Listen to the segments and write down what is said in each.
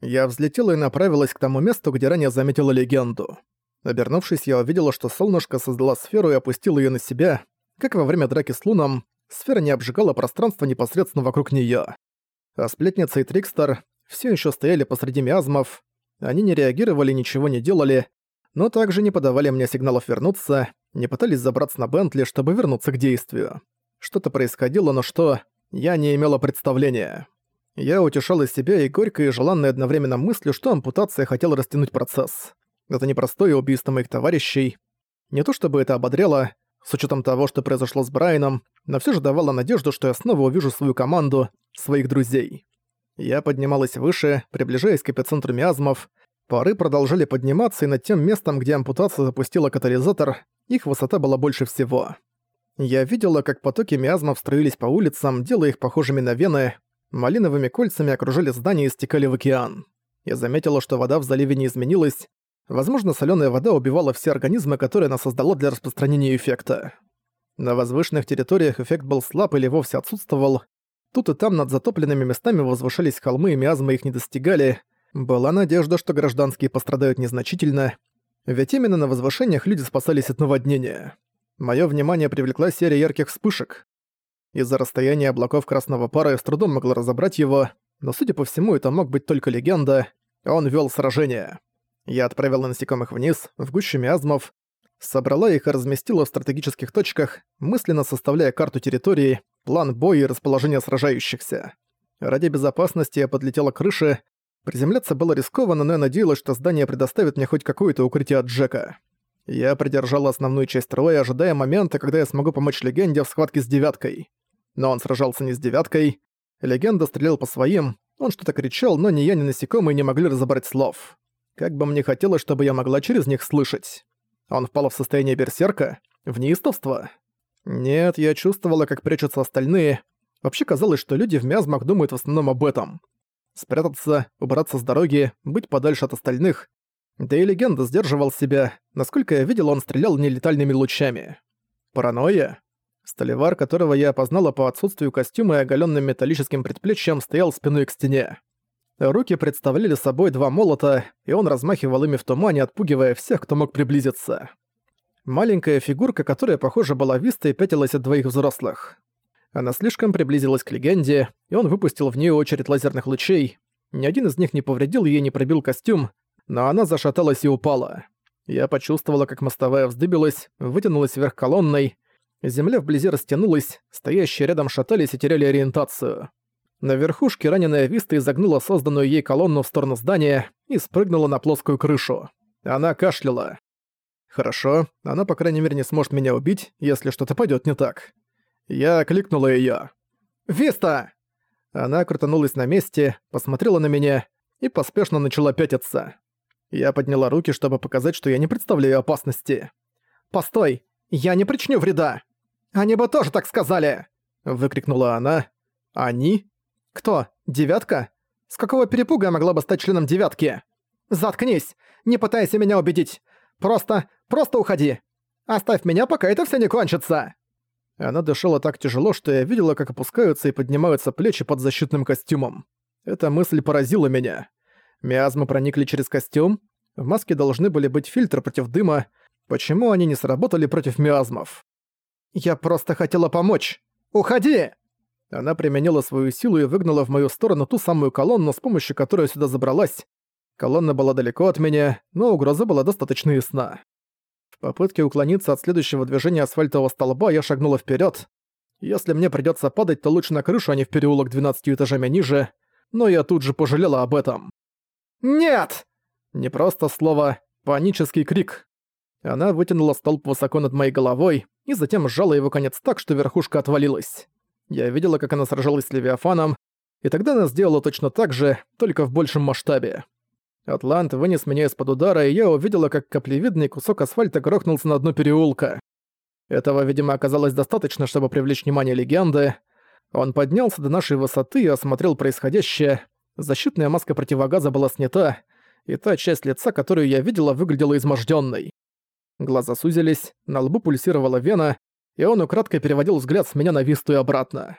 Я взлетела и направилась к тому месту, где ранее заметила легенду. Обернувшись, я увидела, что солнышко создала сферу и опустило ее на себя. Как во время драки с Луном, сфера не обжигала пространство непосредственно вокруг неё. А сплетница и Трикстер все еще стояли посреди миазмов. Они не реагировали, ничего не делали, но также не подавали мне сигналов вернуться, не пытались забраться на Бентли, чтобы вернуться к действию. Что-то происходило, но что, я не имела представления. Я утешала себя и горько и желанной одновременно мыслью, что ампутация хотела растянуть процесс. Это непростое убийство моих товарищей. Не то чтобы это ободряло, с учетом того, что произошло с Брайаном, но все же давало надежду, что я снова увижу свою команду, своих друзей. Я поднималась выше, приближаясь к эпицентру миазмов. Пары продолжали подниматься, и над тем местом, где ампутация запустила катализатор, их высота была больше всего. Я видела, как потоки миазмов строились по улицам, делая их похожими на вены, малиновыми кольцами окружали здания и стекали в океан. Я заметила, что вода в заливе не изменилась, Возможно, соленая вода убивала все организмы, которые она создала для распространения эффекта. На возвышенных территориях эффект был слаб или вовсе отсутствовал. Тут и там над затопленными местами возвышались холмы, и миазмы их не достигали. Была надежда, что гражданские пострадают незначительно, ведь именно на возвышениях люди спасались от наводнения. Моё внимание привлекла серия ярких вспышек. Из-за расстояния облаков красного пара я с трудом могла разобрать его, но, судя по всему, это мог быть только легенда. Он вёл сражение. Я отправила насекомых вниз, в гущу миазмов, собрала их и разместила в стратегических точках, мысленно составляя карту территории, план боя и расположение сражающихся. Ради безопасности я подлетела к крыше. Приземляться было рискованно, но я надеялась, что здание предоставит мне хоть какое-то укрытие от Джека. Я придержала основную часть роя, ожидая момента, когда я смогу помочь легенде в схватке с девяткой. Но он сражался не с девяткой. Легенда стрелял по своим, он что-то кричал, но ни я, ни насекомые не могли разобрать слов. Как бы мне хотелось, чтобы я могла через них слышать. Он впал в состояние берсерка? В неистовство? Нет, я чувствовала, как прячутся остальные. Вообще казалось, что люди в миазмах думают в основном об этом. Спрятаться, убраться с дороги, быть подальше от остальных. Да и легенда сдерживал себя. Насколько я видел, он стрелял нелетальными лучами. Паранойя? Столевар, которого я опознала по отсутствию костюма и оголенным металлическим предплечьем, стоял спиной к стене. Руки представляли собой два молота, и он размахивал ими в тумане, отпугивая всех, кто мог приблизиться. Маленькая фигурка, которая, похоже, была вистой, пятилась от двоих взрослых. Она слишком приблизилась к легенде, и он выпустил в нее очередь лазерных лучей. Ни один из них не повредил ей, не пробил костюм, но она зашаталась и упала. Я почувствовала, как мостовая вздыбилась, вытянулась вверх колонной. Земля вблизи растянулась, стоящие рядом шатались и теряли ориентацию. На верхушке раненая Виста изогнула созданную ей колонну в сторону здания и спрыгнула на плоскую крышу. Она кашляла. Хорошо, она, по крайней мере, не сможет меня убить, если что-то пойдет не так. Я кликнула ее. «Виста!» Она крутанулась на месте, посмотрела на меня и поспешно начала пятиться. Я подняла руки, чтобы показать, что я не представляю опасности. «Постой! Я не причиню вреда!» «Они бы тоже так сказали!» Выкрикнула она. «Они?» «Кто? Девятка? С какого перепуга я могла бы стать членом девятки?» «Заткнись! Не пытайся меня убедить! Просто, просто уходи! Оставь меня, пока это все не кончится!» Она дышала так тяжело, что я видела, как опускаются и поднимаются плечи под защитным костюмом. Эта мысль поразила меня. Миазмы проникли через костюм. В маске должны были быть фильтры против дыма. Почему они не сработали против миазмов? «Я просто хотела помочь! Уходи!» Она применила свою силу и выгнала в мою сторону ту самую колонну, с помощью которой сюда забралась. Колонна была далеко от меня, но угроза была достаточно ясна. В попытке уклониться от следующего движения асфальтового столба я шагнула вперед. Если мне придется падать, то лучше на крышу, а не в переулок 12 этажами ниже, но я тут же пожалела об этом. «Нет!» Не просто слово, панический крик. Она вытянула столб высоко над моей головой и затем сжала его конец так, что верхушка отвалилась. Я видела, как она сражалась с Левиафаном, и тогда она сделала точно так же, только в большем масштабе. Атлант вынес меня из-под удара, и я увидела, как каплевидный кусок асфальта грохнулся на дно переулка. Этого, видимо, оказалось достаточно, чтобы привлечь внимание легенды. Он поднялся до нашей высоты и осмотрел происходящее. Защитная маска противогаза была снята, и та часть лица, которую я видела, выглядела измождённой. Глаза сузились, на лбу пульсировала вена, и он украдкой переводил взгляд с меня на Висту и обратно.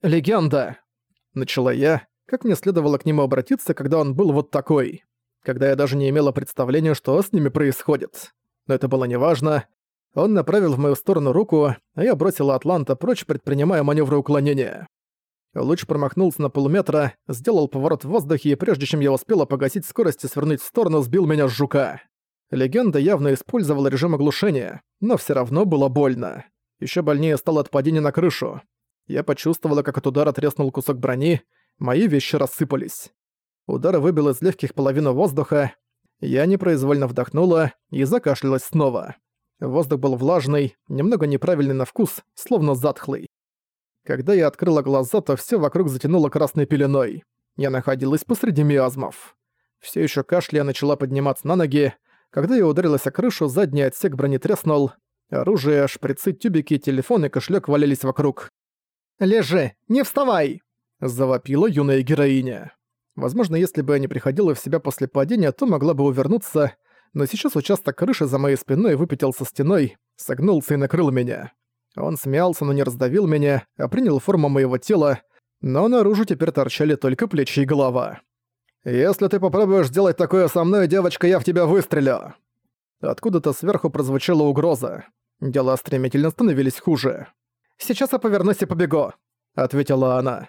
«Легенда!» — начала я. Как мне следовало к нему обратиться, когда он был вот такой? Когда я даже не имела представления, что с ними происходит. Но это было неважно. Он направил в мою сторону руку, а я бросила Атланта прочь, предпринимая маневры уклонения. Луч промахнулся на полуметра, сделал поворот в воздухе, и прежде чем я успела погасить скорость и свернуть в сторону, сбил меня с жука. Легенда явно использовала режим оглушения, но все равно было больно. Еще больнее стало от падения на крышу. Я почувствовала, как от удара треснул кусок брони, мои вещи рассыпались. Удар выбил из легких половину воздуха, я непроизвольно вдохнула и закашлялась снова. Воздух был влажный, немного неправильный на вкус, словно затхлый. Когда я открыла глаза, то все вокруг затянуло красной пеленой. Я находилась посреди миазмов. Все еще кашляя начала подниматься на ноги. Когда я ударилась о крышу, задний отсек брони треснул. Оружие, шприцы, тюбики, телефон и кошелек валялись вокруг. «Лежи! Не вставай!» – завопила юная героиня. Возможно, если бы я не приходила в себя после падения, то могла бы увернуться, но сейчас участок крыши за моей спиной выпятился стеной, согнулся и накрыл меня. Он смеялся, но не раздавил меня, а принял форму моего тела, но наружу теперь торчали только плечи и голова. «Если ты попробуешь сделать такое со мной, девочка, я в тебя выстрелю!» Откуда-то сверху прозвучала угроза. Дела стремительно становились хуже. «Сейчас я повернусь и побегу», — ответила она.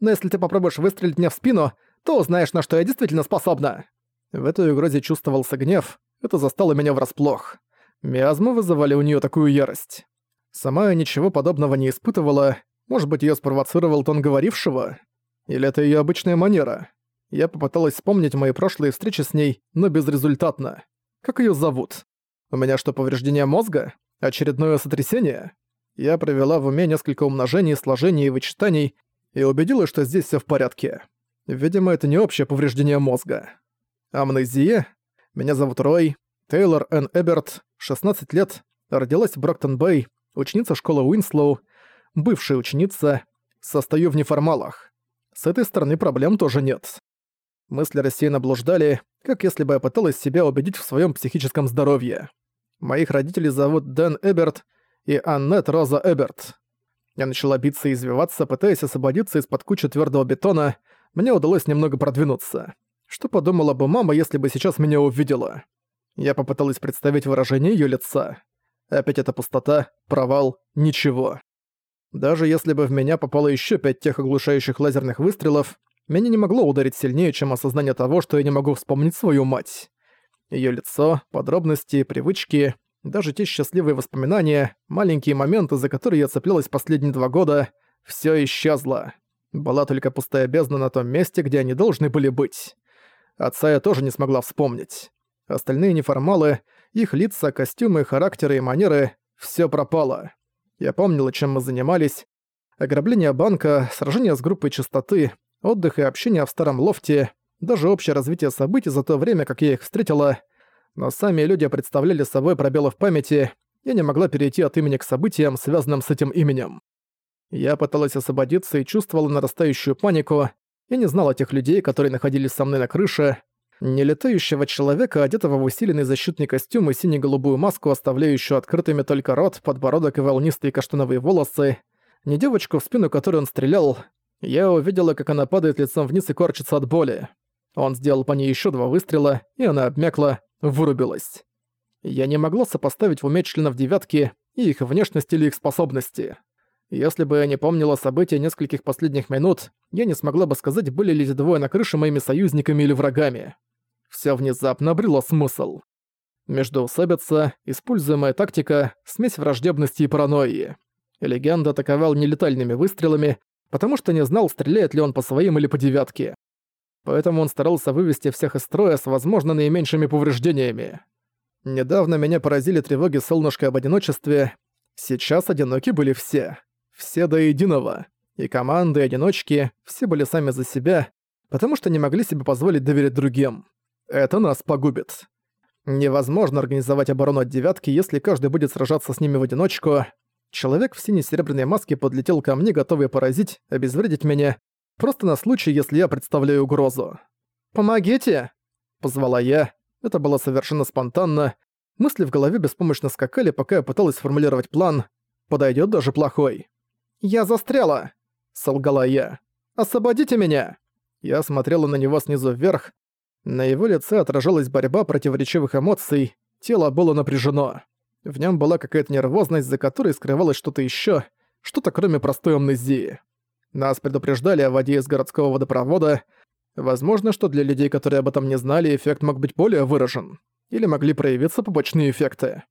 «Но если ты попробуешь выстрелить мне в спину, то узнаешь, на что я действительно способна». В этой угрозе чувствовался гнев, это застало меня врасплох. Миазмы вызывали у нее такую ярость. Сама я ничего подобного не испытывала, может быть, ее спровоцировал тон говорившего? Или это ее обычная манера? Я попыталась вспомнить мои прошлые встречи с ней, но безрезультатно. Как ее зовут? У меня что, повреждение мозга? Очередное сотрясение? Я провела в уме несколько умножений, сложений и вычитаний и убедилась, что здесь все в порядке. Видимо, это не общее повреждение мозга. Амнезия. Меня зовут Рой. Тейлор Н. Эберт, 16 лет, родилась в Броктон-Бэй, ученица школы Уинслоу, бывшая ученица, состою в неформалах. С этой стороны проблем тоже нет. Мысли рассеянно блуждали, как если бы я пыталась себя убедить в своем психическом здоровье. Моих родителей зовут Дэн Эберт и Аннет Роза Эберт. Я начала биться и извиваться, пытаясь освободиться из-под кучи твердого бетона, мне удалось немного продвинуться. Что подумала бы мама, если бы сейчас меня увидела? Я попыталась представить выражение её лица. Опять эта пустота, провал, ничего. Даже если бы в меня попало ещё пять тех оглушающих лазерных выстрелов, меня не могло ударить сильнее, чем осознание того, что я не могу вспомнить свою мать. Её лицо, подробности, привычки, даже те счастливые воспоминания, маленькие моменты, за которые я цеплялась последние два года, всё исчезло. Была только пустая бездна на том месте, где они должны были быть. Отца я тоже не смогла вспомнить. Остальные неформалы, их лица, костюмы, характеры и манеры — всё пропало. Я помнила, чем мы занимались. Ограбление банка, сражение с группой чистоты, отдых и общение в старом лофте, даже общее развитие событий за то время, как я их встретила. Но сами люди представляли собой пробелы в памяти, я не могла перейти от имени к событиям, связанным с этим именем. Я пыталась освободиться и чувствовала нарастающую панику, я не знала тех людей, которые находились со мной на крыше, не летающего человека, одетого в усиленный защитный костюм и сине-голубую маску, оставляющую открытыми только рот, подбородок и волнистые каштановые волосы, не девочку, в спину которой он стрелял. Я увидела, как она падает лицом вниз и корчится от боли. Он сделал по ней еще два выстрела, и она обмякла, вырубилась. Я не могла сопоставить в уме членов девятки и их внешность или их способности. Если бы я не помнила события нескольких последних минут, я не смогла бы сказать, были ли эти двое на крыше моими союзниками или врагами. Всё внезапно обрело смысл. Междоусобица, используемая тактика, смесь враждебности и паранойи. Легенда атаковал нелетальными выстрелами, потому что не знал, стреляет ли он по своим или по девятке. Поэтому он старался вывести всех из строя с, возможно, наименьшими повреждениями. Недавно меня поразили тревоги солнышка об одиночестве. Сейчас одиноки были все. Все до единого. И команды, и одиночки, все были сами за себя, потому что не могли себе позволить доверять другим. Это нас погубит. Невозможно организовать оборону от девятки, если каждый будет сражаться с ними в одиночку. Человек в сине-серебряной маске подлетел ко мне, готовый поразить, обезвредить меня, просто на случай, если я представляю угрозу. «Помогите!» — позвала я. Это было совершенно спонтанно. Мысли в голове беспомощно скакали, пока я пыталась сформулировать план. Подойдет даже плохой. «Я застряла!» — солгала я. «Освободите меня!» Я смотрела на него снизу вверх. На его лице отражалась борьба противоречивых эмоций, тело было напряжено. В нем была какая-то нервозность, за которой скрывалось что-то еще, что-то кроме простой амнезии. Нас предупреждали о воде из городского водопровода. Возможно, что для людей, которые об этом не знали, эффект мог быть более выражен. Или могли проявиться побочные эффекты.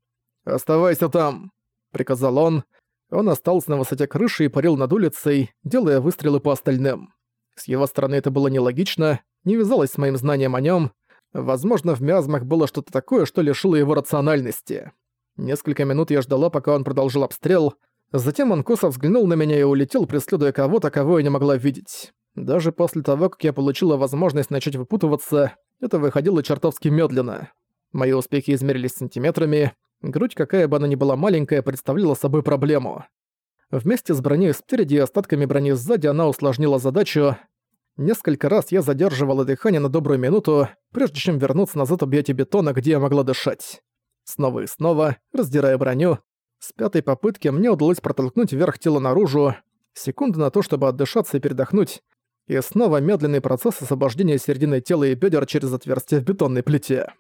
«Оставайся там», — приказал он. Он остался на высоте крыши и парил над улицей, делая выстрелы по остальным. С его стороны это было нелогично, не вязалось с моим знанием о нем. Возможно, в миазмах было что-то такое, что лишило его рациональности. Несколько минут я ждала, пока он продолжил обстрел. Затем он косо взглянул на меня и улетел, преследуя кого-то, кого я не могла видеть. Даже после того, как я получила возможность начать выпутываться, это выходило чертовски медленно. Мои успехи измерились сантиметрами, грудь, какая бы она ни была маленькая, представляла собой проблему. Вместе с броней спереди и остатками брони сзади она усложнила задачу. Несколько раз я задерживала дыхание на добрую минуту, прежде чем вернуться назад объятия бетона, где я могла дышать. Снова и снова, раздирая броню, с пятой попытки мне удалось протолкнуть вверх тела наружу, секунду на то, чтобы отдышаться и передохнуть, и снова медленный процесс освобождения середины тела и бедер через отверстие в бетонной плите.